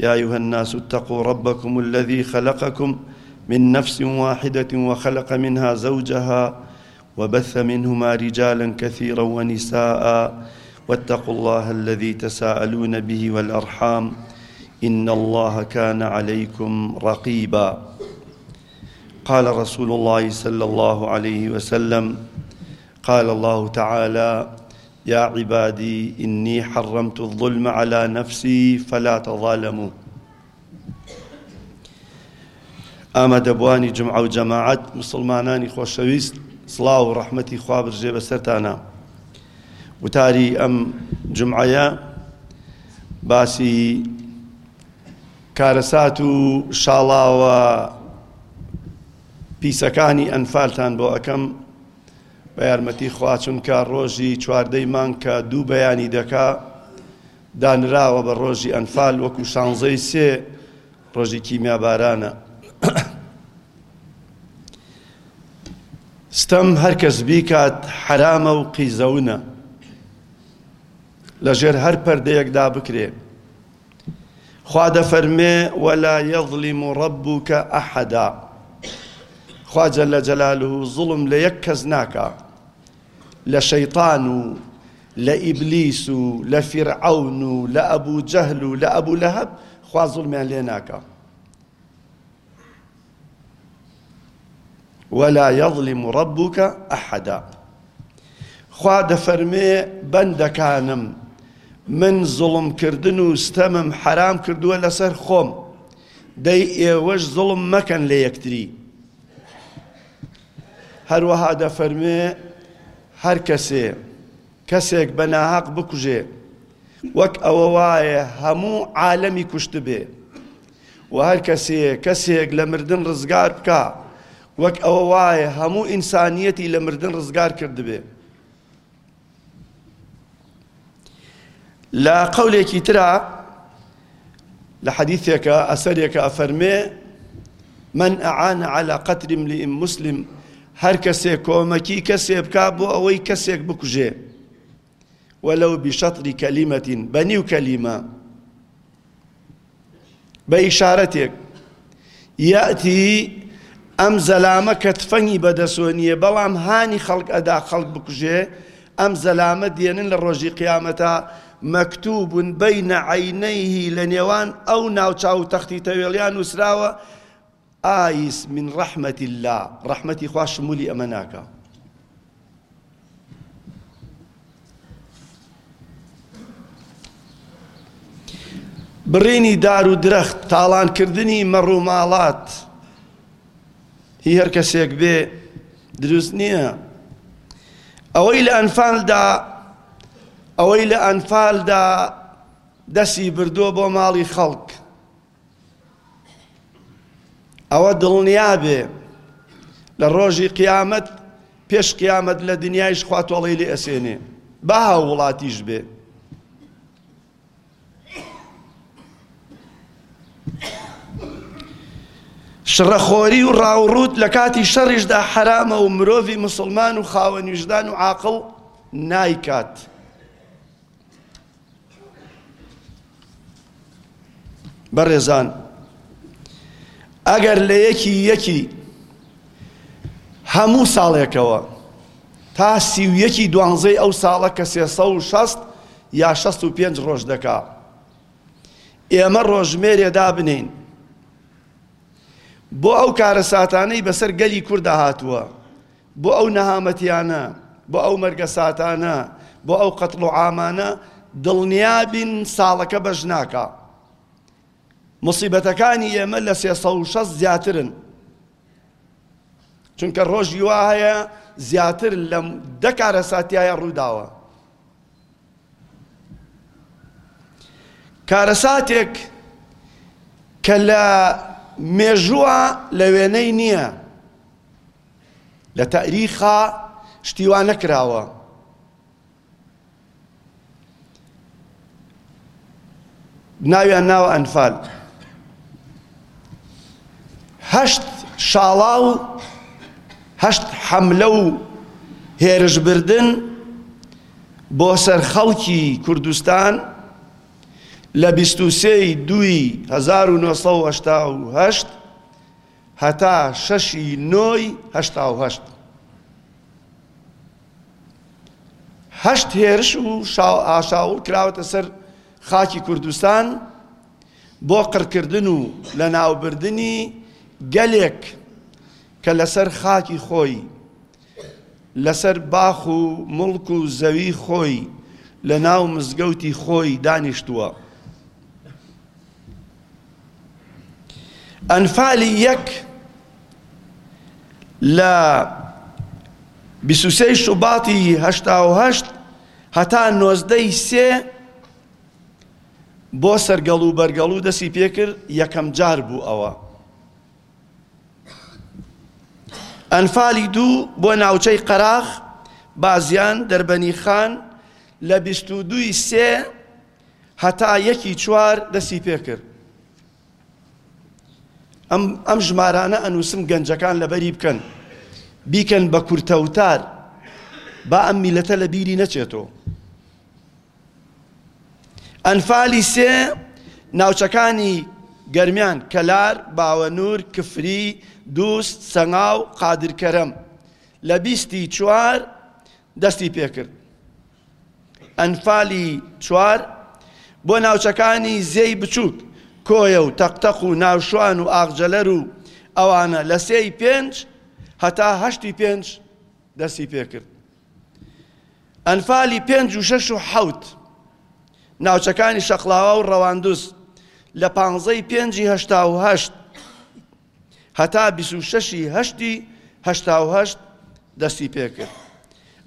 يا أيها الناس اتقوا ربكم الذي خلقكم من نفس واحدة وخلق منها زوجها وبث منهما رجالا كثيرا ونساء واتقوا الله الذي تساءلون به والأرحام إن الله كان عليكم رقيبا قال رسول الله صلى الله عليه وسلم قال الله تعالى یا عبادی انی حرمت الظلم علی نفسی فلا تظالمو ئامادەبوانی جمعە و جەماعەت مسلمانانی خۆشەویست سڵاو و ڕەحمەتی خوا برژێ بەسەرتانە وتاری ئەم جمعەیە باسی کارەسات و شاڵاوە پیسەکانی ئەنفالتان بۆ ئەەکەم بە یارمەتی خوا چونکە ڕۆژی چواردە ی مانگ کە دوو بەیانی دەکا دانراوە بە ڕۆژی ئەنفال وەکو شانزە ی سێ ڕۆژی کیمیا بارانە ستەم هەر کەس بیکات حەرامە و قیزەونە لە ژێر هەر پەردەیەکدا بکرێ خوا دەفەرمێ ولا یظلم ربک احدا خوا جل جلاله ظلم لە یەک کەس ناکا لە شەیطان و لە ئیبلیس و لە فیرعەون و لە ئەبو جەهل و لە ئەبو لەهەب خوا ظلمیان لێ ناکا ولا یظلم ربک احدا خوا دەفەرمێ بەندەکانم من زوڵم کردن و ستەمم حەرام کردووە لەسەر خۆم دەی ئێوەش زوڵم مەکەن لە یەکتری هەروەها دەفەرمێ هەر کەسێ کەسێک بە ناهەق بکوژێ وەک ئەوە وایە هەموو عالەمی کوشتبێ وە هەر کەسێک کەسێک لە مردن ڕزگار بکا وەک ئەوە وایە هەموو ئینسانیەتی لە مردن ڕزگار کردبێ لە قەولێکی ترا لە حەدیثێکە ئەسەرێکە ئەفەرمێ من ئەعان على قتر امرئ مسلم هەر کەسێک کۆمەکی کەسێ بکا بۆ ئەوەی کەسێک بکوژێ ولو بشطر کلیمە بە نیو کەلیمە بە ئیشارەتێک یاتی ئەم زەلامە کە تفەنگی بەدەسۆنیە بەڵام هانی خەڵک ئەدا خەڵک بکوژێ ئەم زەلامە دێنن لە ڕۆژی قیامەتە مەکتوبون بینە عینەیهی لە نێوان ئەو ناوچاو تەختی تەوێڵیان نووسراوە ئایس من رحمەت اللە، رەحمەتی خوا شمولی ئەمە ناکا. بڕینی دار و درەخت، تاڵانکردنی مەڕ و ماڵات، هی هەر کەسێک بێ دروست نییە. ئەوەی لە ئەنفالدا ئەوەی لە ئەنفالدا دەسی بردووە بۆ ماڵی خەڵک، ئەوە دڵنیابێ لە ڕۆژی قیامەت پێش قیامەت لە دنیایش خوا تۆڵەی لێ ئەسێنێ با هاووڵاتیش بێ شڕەخۆری و ڕاوڕوت لە کاتی شەڕیشدا حرامە و مرۆڤی مسلمان و خاوەنیژدان و عاقڵ نایکات. بەڕێزان ئەگەر لە یەکی یەکی هەموو ساڵێکەوە تا سی و یەکی دوانزەی ئەو ساڵە کە سێسە و شەست یا شەست و پێنج ڕۆژ دەکا ئێمە ڕۆژمێرێ دابنین بۆ ئەو کارەساتانەی بەسەر گەلی کووردا هاتووە بۆ ئەو نەهامەتیانە، بۆ ئەو مەرگەساتانە، بۆ ئەو قەتڵ و عامانە، دڵنیابین ساڵەکە بەش ناکا. موسیبەتەکانی ئێمە لە سێ سەد و شەست زیاترن. چونکە ڕۆژی وا هەیە زیاتر لە دە کارەساتیایە ڕووداوە. کارەساتێک کە لە مێژووە لە وێنەی نییە. لە تاریخا شتی وا نەکراوە. ناویان ناوە ئەنفال. هەشت شاڵا و هەشت حەملە و هێرشبردن بۆ سەر خەڵکی کوردستان لە بیست و سێی دووی هەزار و نۆ سەد و هەشتا و هەشت هەتا شەش ی نۆ ی هەشتا و هەشت. هەشت هێرش و ئاشاوڵ کراوەتە سەر خاکی کوردستان بۆ قڕکردن و لەناوبردنی گەلێک کە لەسەر خاکی خۆی، لەسەر باخ و موڵک و زەوی خۆی، لەناو مزگەوتی خۆی دانیشتووە. ئەنفالی یەک لە بیست و سێی شوباتی هەشتا و هەشت هەتا نۆزدەی سێ بۆ سەرگەڵ و بەرگەڵ و دەستی پێکرد یەکەم جار بوو ئەوە ئەنفالی دوو بۆ ناوچەی قەراخ بازیان دەربەنی خان لە بیست و دووی سێ هەتا یەکی چوار دەسی پێکرد ئەم ئەم ژمارانە ئەنووسم گەنجەکان لەبەری بکەن بیکەن بە کورتەوتار با ئەم میلەتە لە بیری نەچێتەوە ئەنفالی سێ ناوچەکانی گەرمیان کەلار باوەنور کفری دووست سەنگاو قادرکەرم لە بیستی چوار دەستی پێکرد ئەنفالی چوار بۆ ناوچەکانی زێی بچووک، کۆیە و تەقتەق و ناوشوان و ئاغجەلەر و ئەوانە لە سێ ی پێنج هەتا هەشت ی پێنج دەستی پێکرد. ئەنفالی پێنج و شەش و حەوت ناوچەکانی شەقڵاوا و ڕەواندوز لە پانزە ی پێنج ی هەشتا و هەشت هەتا بیست و شەش ی هەشتی هەشتا و هەشت دەستی پێکرد.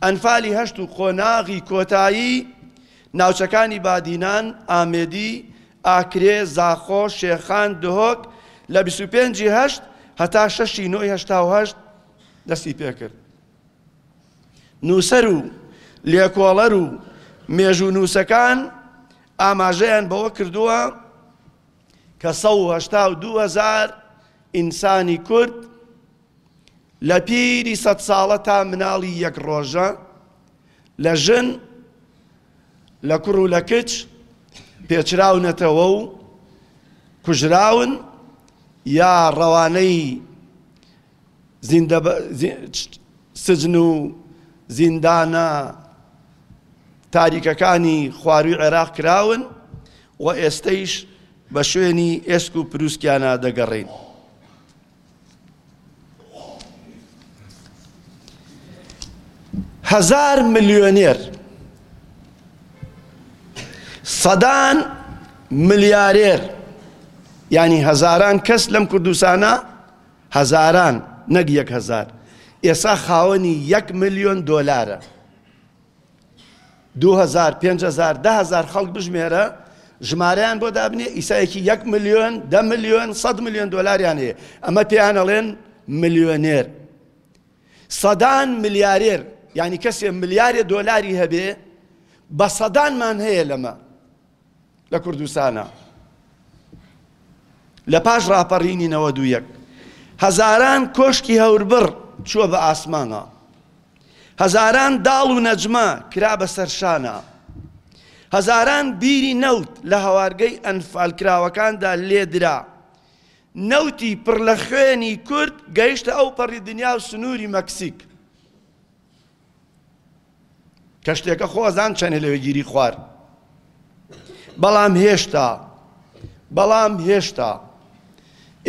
ئەنفالی هەشت و قۆناغی کۆتایی ناوچەکانی بادینان، ئامێدی، ئاکرێ، زاخۆ، شێخان، دهۆک لە بیست و پێنج ی هەشت هەتا شەش ی نۆ ی هەشتا و هەشت دەستی پێکرد. نووسەر و لێکۆڵەر و مێژوونووسەکان ئاماژەیان بەوە کردووە، کە سەد و هەشتا و دوو هەزار ئینسانی کورد لە پیری سەد ساڵە تا مناڵی یەک ڕۆژە لە ژن لە کوڕ و لە کچ پێچراونەتەوە و کوژراون یا ڕەوانەی سجن و زیندانە تاریکەکانی خواروی عێراق کراون و ئێستەیش بە شوێنی ئێسک و پرووسکیانە دەگەڕین. هەزار ملیۆنێر سەدان ملیارێر ینی هەزاران کەس لەم کوردستانە هەزاران نەک یەک هەزار ئێسا خاوەنی یەک ملیۆن دۆلارە. دوو هەزار، پێنج هەزار، دە هەزار خەڵک بژمێرە ژمارەیان بۆ دابنێ ئیسایەکی یەک ملیۆن، دە ملیۆن، سەد ملیۆن دۆلاریان هەیە. ئەمە پێیان ئەڵێن ملیۆنێر. سەدان ملیارێر یانی کەسێ ملیارێ دۆلاری هەبێ بە سەدانمان هەیە لەمە. لە کوردستانا لە پاش ڕاپەڕینی نەوەد و یەک هەزاران کۆشکی هەوربڕ چووە بە ئاسمانا هەزاران داڵ و نەجمە کرا بە سەرشانا هەزاران بیری نەوت لە هەوارگەی ئەنفالکراوەکاندا لێدرا نەوتی پڕ لە خوێنی کورد گەیشتە ئەو پەڕی دنیا و سنووری مەکسیک کەشتێکە خۆزان چەند هەلەوێ گیری خوار بەڵام هێشتا بەڵام هێشتا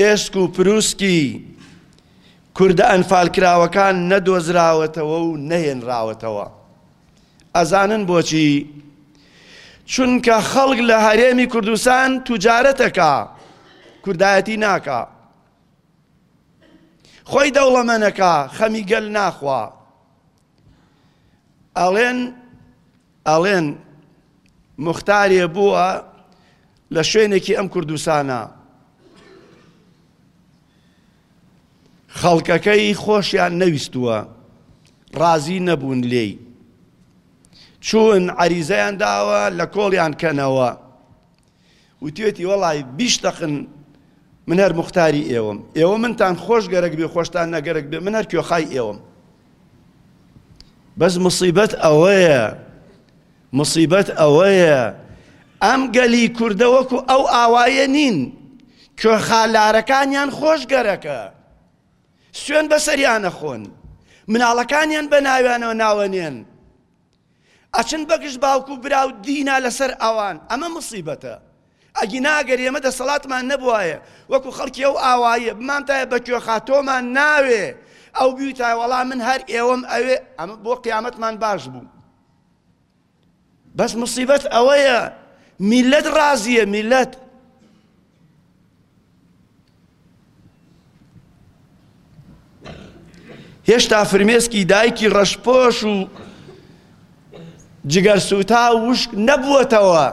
ئێسک و پرووسکی کوردە ئەنفالکراوەکان نەدۆزراوەتەوە و نەهێنراوەتەوە ئەزانن بۆچی چونکە خەڵک لە هەرێمی کوردستان توجارەتەکە کوردایەتی ناکە خۆی دەوڵەمەنەکە خەمی گەل ناخوا ئەڵێن ئەڵێن مختارێ بووە لە شوێنێکی ئەم کوردستانە خەڵکەکەی خۆشیان نەویستووە ڕازی نەبوون لێی چون عریزەیان داوە لە کۆڵیان کەنەوە وتوێتی وەڵا بیشتەقن من هەر موختاری ئێوەم ئێوە منتان خۆش گەرەک بێ خۆشتان نەگەرەک بێ من هەر کوێخای ئێوەم بەس مصیبەت ئەوەیە مصیبەت ئەوەیە ئەم گەلی کوردە وەکو ئەو ئاوایە نین کوێخالارەکانیان خۆش گەرەکە سوێن بەسەریانە خۆن مناڵەکانیان بە ناویانەوە ناوەنێن ئەچن بەگژ باوک و برا و دینا لەسەر ئەوان ئەمە موسیبەتە ئەگینا گەر ئێمە دەسەڵاتمان نەبوایە وەکو خەڵکی ئەو ئاواییە بمانتایە بە کوێخا تۆمان ناوێ ئەو بیوتای وەڵا من هەر ئێوەم ئەوێ ئەمە بۆ قیامەتمان باش بوو بەس مصیبەت ئەوەیە میلەت ڕازیە میلەت هێشتا فرمێسکی دایکی ڕەشپۆش و جگەر سووتا وشک نەبووەتەوە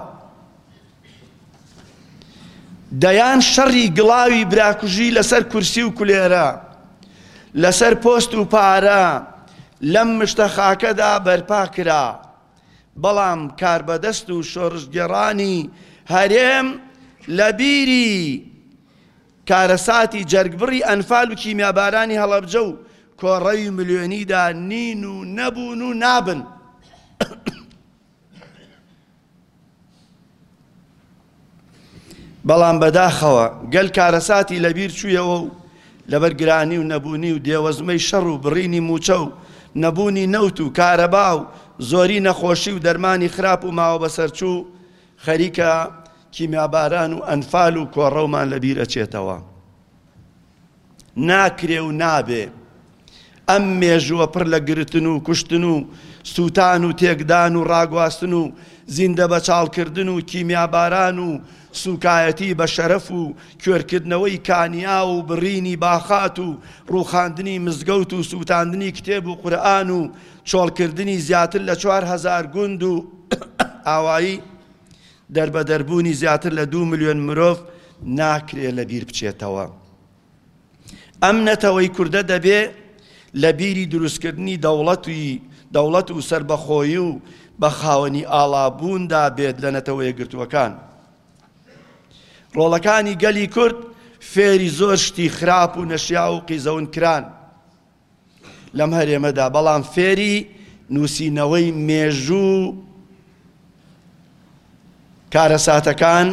دەیان شەڕی گڵاوی براکوژی لەسەر کورسی و کولێرە لەسەر پۆست و پارە لەم مشتە خاکەدا بەرپا کرا بەڵام کاربەدەست و شۆرشگێڕانی هەرێم لە بیری کارەساتی جەرگبڕی ئەنفال و کیمیابارانی هەڵەبجە و کۆڕەوی ملیۆنیدا نین و نەبوون و نابن. بەڵام بەداخەوە گەل کارەساتی لەبیر چوویەوە و لەبەر گرانی و نەبوونی و دێوەزمەی شەڕ و بڕینی موچە و نەبوونی نەوت و کارەبا و زۆری نەخۆشی و دەرمانی خراپ و ماوە بەسەرچوو خەریکە کیمیاباران و ئەنفال و کۆڕەومان لەبیر ئەچێتەوە. ناکرێ و نابێ ئەم مێژووە پڕ لە گرتن و کوشتن و سووتان و تێکدان و ڕاگواستن و زیندە بەچاڵکردن و کیمیاباران و سوکایەتی بە شەرەف و کوێرکردنەوەی کانیا و بڕینی باخات و ڕوخاندنی مزگەوت و سووتاندنی کتێب و قورئان و چۆڵکردنی زیاتر لە چوار هەزار گوند و ئاوایی دەربەدەربوونی زیاتر لە دوو ملیۆن مرۆڤ ناکرێ لە بیر بچێتەوە. ئەم نەتەوەی کوردە دەبێ لە بیری دروستکردنی دەوڵەتی دەوڵەت و سربەخۆی و بە خاوەنی ئاڵابووندا بێت لە نەتەوەیە گرتووەکان. ڕۆڵەکانی گەلی کورد فێری زۆر شتی خراپ و نەشیا و قیزەون کران. لەم هەرێمەدا، بەڵام فێری نووسینەوەی مێژوو و کارەساتەکان،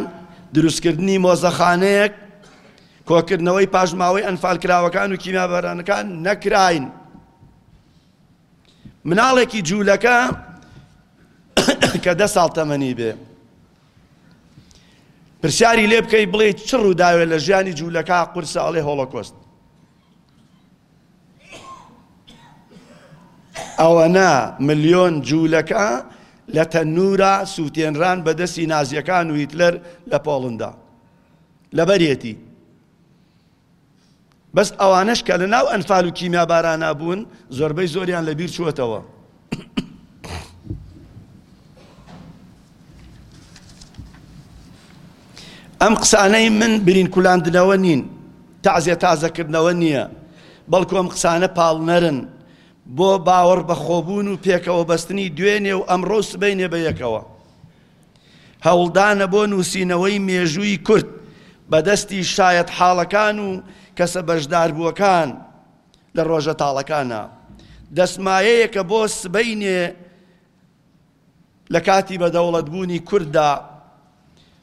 دروستکردنی مۆزەخانەیەک، کۆکردنەوەی پاشماوەی ئەنفالکراوەکان و کیمیابارانەکان نەکراین. مناڵێکی جوولەکە کە دە ساڵ تەمەنی بێ پرسیاری لێ بکەی بڵێ چ ڕووداوێ لە ژیانی جوولەکە قورسە ئەڵێ هۆڵۆکۆست ئەوەنە ملیۆن جوولەکە لە تەنورا سووتێنران بە دەستی نازیەکان و هیتلەر لە پۆڵندا لەبەرێتی بەس ئەوانش کە لە ناو ئەنفال و کیمیا بارانە بوون زۆربەی زۆریان لە بیر چوەتەوە ئەم قسانەی من برین کولاندنەوە نین تازیە تازەکردنەوە نییە بەڵکو ئەم قسانە پاڵنەرن بۆ باوەڕ بە خۆبوون و پێکەوە بەستنی دوێنێ و ئەمڕۆ سبینێ بە یەکەوە هەوڵدانە بۆ نووسینەوەی مێژووی کورد بەدەستی شایەت حاڵەکان و کەسە بەشداربووەکان لە ڕۆژە تاڵەکانا دەسمایەیەکە بۆ سبەینێ لە کاتی بەدەوڵەتبوونی کورددا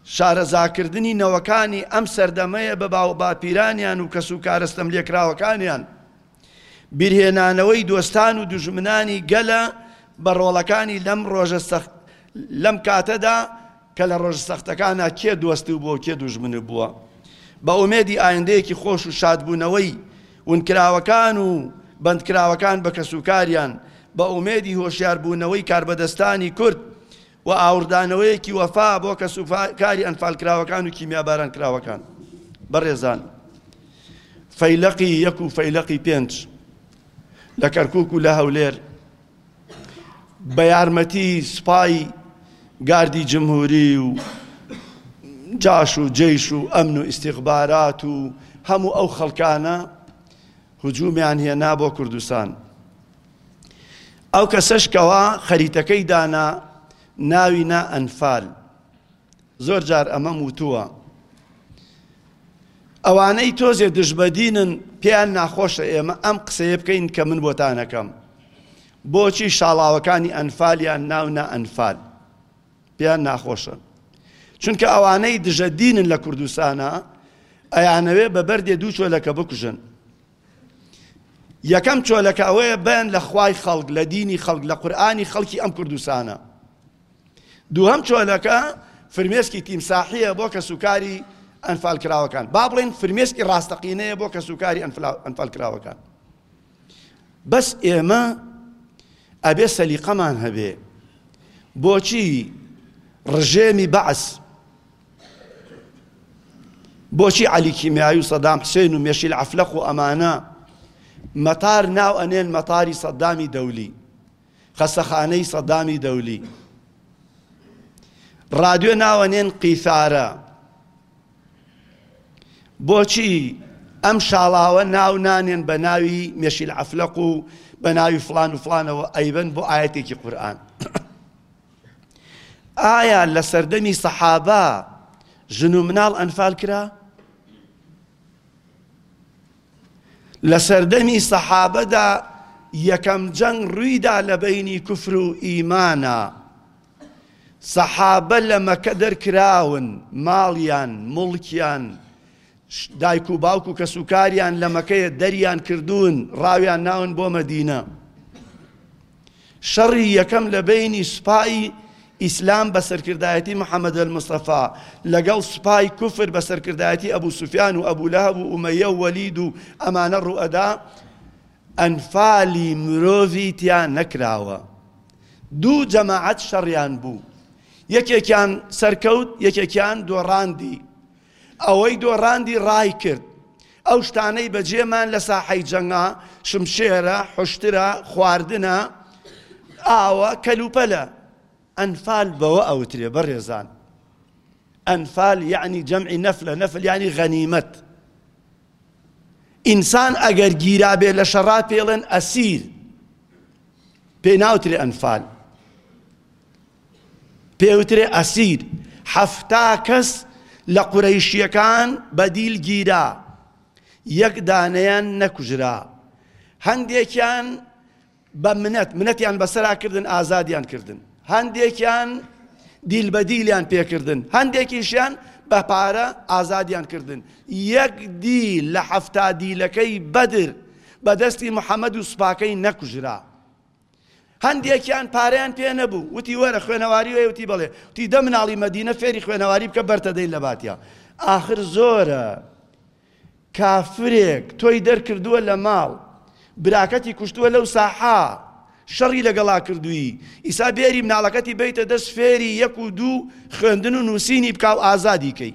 شارەزاکردنی نەوەکانی ئەم سەردەمەیە بە باو باپیرانیان و کەس و کارستەم لێکراوەکانیان بیرهێنانەوەی دۆستان و دژمنانی گەلە بە ڕۆڵەکانی لەم ڕۆژە سەخت لەم کاتەدا کە لە ڕۆژە سەختەکانا کێ دۆستی بووە و کێ دوژمنت بووە، بە ئومێدی ئایندەیەکی خۆش و شادبوونەوەی ونکراوەکان و بەندکراوەکان بە کەسوکاریان، بە ئومێدی هۆشیاربوونەوەی کاربەدەستانی کورد و ئاوڕدانەوەیەکی وەفا بۆ کەسوکاری ئەنفالکراوەکان و کیمیابارانکراوەکان. بەڕێزان فەیلەقی یەک و فەیلەقی پێنج لە کەرکوک و لە هەولێر، بە یارمەتی سوپای گاردی جمهوری و جاش و جیش و ئەمن و ئیسیغبارات و هەموو ئەو خەڵکانە هجوومیان هێنا بۆ کوردستان ئەو کەسەشکەوە خەریتەکەی دانا ناوی نا ئەنفال زۆر جار ئەمەم وتووە ئەوانەی تۆزێ دژبەدینن پێیان ناخۆشە ئێمە ئەم قسەیە بکەین کە من بۆتانەکەم بۆچی شاڵاوەکانی ئەنفالیان ناونا ئەنفال پێیان ناخۆشە چونکە ئەوانەی دژە دینن لە کوردستانە ئەیانەوێ بە بەردێ دوو چۆلەکە بکوژن یەکەم چۆلەکە ئەوەیە بەن لە خوای خەڵک لە دینی خەڵک لە قورآانی خەڵکی ئەم کوردستانە دووهەم چۆلەکە فرمێسکی تیمساحییە بۆ کەسوکاری ئەنفالکراوەکان، با بڵێین فرمێسکی ڕاستەقینەیە بۆ کەسوکاری ئەنفالکراوەکان. بەس ئێمە ئەبێ سەلیقەمان هەبێ بۆچی ڕژێمی بەعس بۆچی عەلی کیمیایی و سەدام حسێن و مێشیل عەفلەق و ئەمانە مەتار ناو ئەنێن مەتاری سەدامی دەولی خەستەخانەی سەدامی دەولی. ڕادیۆ ناوەنێن قیثارە. بۆچی ئەم شاڵاوە ناو نانێن بە ناوی مێشیل عەفلەق و بە ناوی فلان و فلانەوە ئەیبەن بۆ ئاەتێکی قورآن ئایا لە سەردەمی سەحابە ژن و مناڵ ئەنفال کرا لە سەردەمی سەحابەدا یەکەم جەنگ ڕوویدا لە بەینی کوفر و ئیمانا سەحابە لە مەکە دەرکراون ماڵیان مڵکیان دایک و باوک و کەسوکاریان لە مەکەیە دەریان کردوون ڕاویان ناون بۆ مەدینە شەڕی یەکەم لە بەینی سوپای ئیسلام بە سەرکردایەتی محەمەد ئەلمستەفا لەگەڵ سوپای کوفر بە سەرکردایەتی ئەبوو سوفیان و ئەبوو لەهەب و ئومەیە و وەلید و ئەمانە ڕوئەدا ئەنفالی مرۆڤی تیا نەکراوە دوو جەماعەت شەڕیان بوو یەکێکیان سەرکەوت یەکێکیان دۆڕاندی ئەوەی دۆڕاندی ڕایکرد، ئەو شتانەی بەجێمان لە ساحەی جەنگە، شمشێرە، حوشترە، خواردنە، ئاوە، کەلوپەلە. ئەنفال بەوە ئەوترێ بەڕێزان. ئەنفال یەعنی جەمعی نەفلە، نەفل یەعنی غەنیمەت. ئینسان ئەگەر گیرابێ لە شەڕا پێڵێن ئەسیر، پێی ناوترێ ئەنفال. پێوترێ ئەسیر، حەفتا کەس لە قورەیشییەکان بە دیل گیرا، یەک دانەیان نەکوژرا، هەندێکیان بە منەت، منەتیان بەسەرا کردن ئازادیان کردن، هەندێکیان دیل بە دیلیان پێ کردن، هەندێکیشیان بە پارە ئازادیان کردن، یەک دیل لە حەفتا دیلەکەی بەدر بە دەستی محەمەد و سوپاکەی نەکوژرا. هەندێکیان پارەیان پێ نەبوو وتی وەرە خوێنەواری وێ وتی بەڵێ وتی دە مناڵی مەدینە فێری خوێنەواری بکە بەرتە دەین لە باتیا ئاخر زۆرە کافرێک تۆی دەرکردووە لە ماڵ براکەتی کوشتووە لەو ساحا شەڕی لەگەڵا کردووی ئیسا بێری مناڵەکەتی بیتە دەست فێری یەک و دوو خوێندن و نووسینی بکاو ئازادی کەی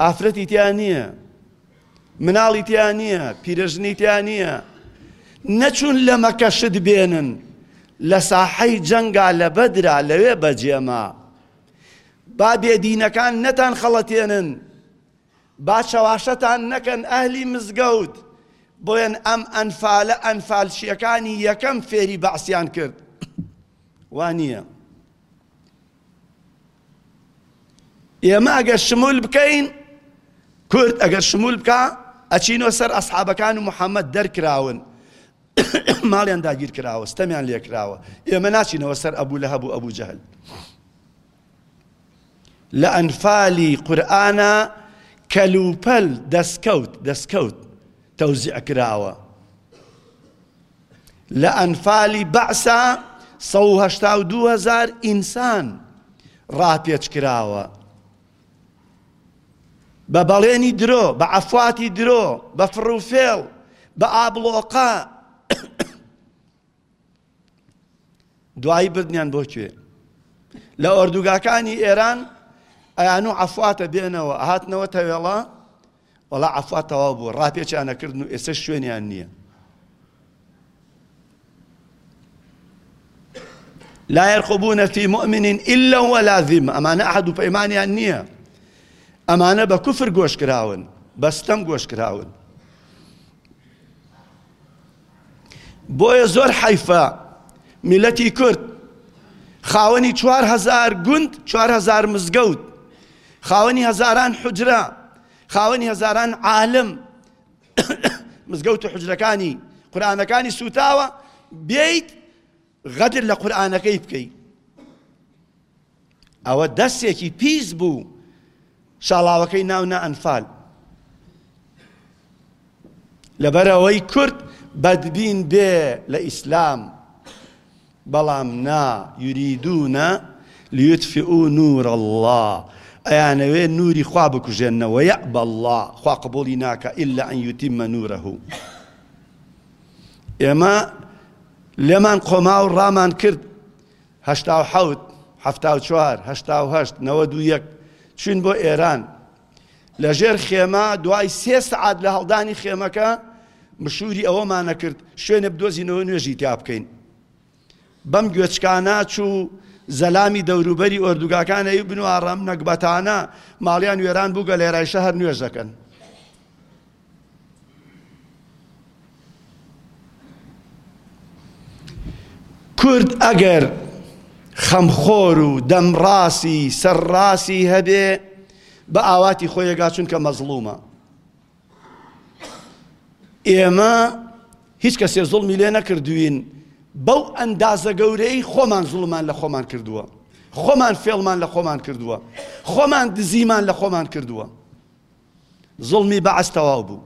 ئافرەتی تیا نییە مناڵی تیا نییە پیرەژنی تیا نییە نەچون لە مەکە شت بێنن لە ساحەی جەنگا لە بەدرا لەوێ بەجێما با بێدینەکان نەتان خەڵەتێنن با چەواشەتان نەکەن ئەهلی مزگەوت بۆیەن ئەم ئەنفالە ئەنفالچیەکانی یەکەم فێری بەعسیان کرد وانە ئێمە ئەگەر شمول بکەین کورد ئەگەر شمول بکا ئەچینەوە سەر ئەسحابەکان و محەممەد دەرکراون ماڵیان داگیر کراوە ستەمیان لێکراوە ئێمە ناچینەوە سەر ئەبوو لە هەبوو ئەبوو جەهل لە ئەنفالی قورآە کەلوپەل دەستکەوت دەستکەوت تەوزیع کراوە لە ئەنفالی بەعسا سەد و هەشتا و دوو هەزار ئینسان ڕاپێچ کراوە بە بەڵێنی درۆ بە عەفواتی درۆ بە فڕوفێڵ بە ئابلۆقا دوایی بردنیان بۆ کوێ لە ئۆردوگاکانی ئێران ئەیان و عەفواتە بێنەوە هاتنەوە تەوێڵە وەڵا عەفا تەواو بوو ڕاپێچیان ئەکردن و ئێستەش شوێنیان نییە لا يرقبون في مؤمن إلا ولا ذمة ئەمانە عهد و پەیمانیان نییە ئەمانە بە کوفر گۆش کراون بەستەم گۆش کراون بۆیە زۆر حەیفە میلەتی کورد خاوەنی چوار هەزار گوند چوار هەزار مزگەوت خاوەنی هەزاران حجرە خاوەنی هەزاران عالم مزگەوت و حجرەکانی قورآانەکانی سوتاوە بیت غەدر لە قورئانەکەی بکەی ئەوە دەستێکی پیس بوو شاڵاوەکەی ناو نە ئەنفال لەبەرەوەی کورد بەدبین بێ لە ئیسلام بەڵام نا یوریدونە لیتفئو نور الله ئەیانەوێ نوری خوا بکوژێنەوە یە بەله خوا قبولی ناکە ئللا ئەن یوتیمە نورەه ئێمە لێمان قۆما و ڕامان کرد هەشتا و حەوت هەفتا و چوار هەشتا و هەشت نەوە دوو یەک چوین بۆ ئێران لە ژێر خێمە دوای سێ سعات لە هەڵدانی خێمەکە مشوری ئەوەمانە کرد شوێنە بدۆزینەوە نوێژی تیا بکەین بەم گوێچکاناچ و زەلامی دەوروبەری ئۆردوگاکان ئەی بن و ئاڕام نەگبەتانە ماڵیان وێران بوو گەلێرایشە هەر نوێژ دەکەن کورد ئەگەر خەمخۆر و دەمڕاستی سەرڕاستی هەبێ بە ئاواتی خۆیەگا چونکە مەزڵومە ئێمە هیچ کەسێ زوڵمی لێ نەکردوین بەو ئەندازە گەورەی خۆمان زوڵمان لە خۆمان کردووە خۆمان فێڵمان لە خۆمان کردووە خۆمان دزیمان لە خۆمان کردووە زوڵمی بەعس تەواو بوو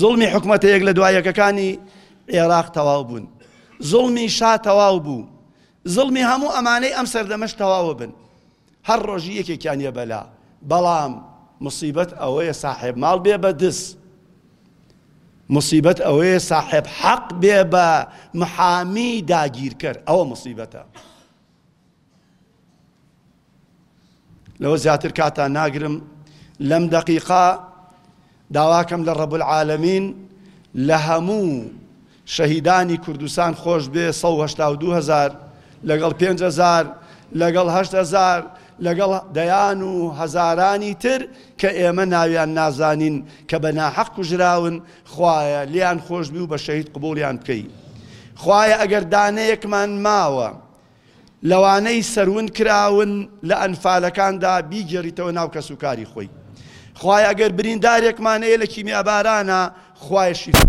زوڵمی حکوومەتە یەک لە دوایەکەکانی عێراق تەواو بوون زوڵمی شا تەواو بوو زڵمی هەموو ئەمانەی ئەم سەردەمەش تەواوە بن هەر ڕۆژی یەکێکیان یە بەلا بەڵام موسیبەت ئەوەیە ساحێب ماڵ بێ بە دز موسیبەت ئەوەیە ساحێب حەق بێ بە محامی داگیرکەر ئەوە موسیبەتە لەوە زیاتر کاتان ناگرم لەم دەقیقا داواکەم لە رب العالمین لە هەموو شەهیدانی کوردستان خۆش بێ سەد و هەشتا و دوو هەزار لەگەڵ پێنج هەزار لەگەڵ هەشت هەزار لەگەڵ دەیان و هەزارانی تر کە ئێمە ناویان نازانین کە بە ناحەق کوژراون خوایە لیان خۆشبی و بە شەهید قبوڵیان بکەی خوایە ئەگەر دانەیەکمان ماوە لەوانەی سەروون کراون لە ئەنفالەکاندا بیگێڕیتەوە ناو کەس و کاری خۆی خوایە ئەگەر بریندارێکمان هەیە لە کیمیابارانە خوایە شیفای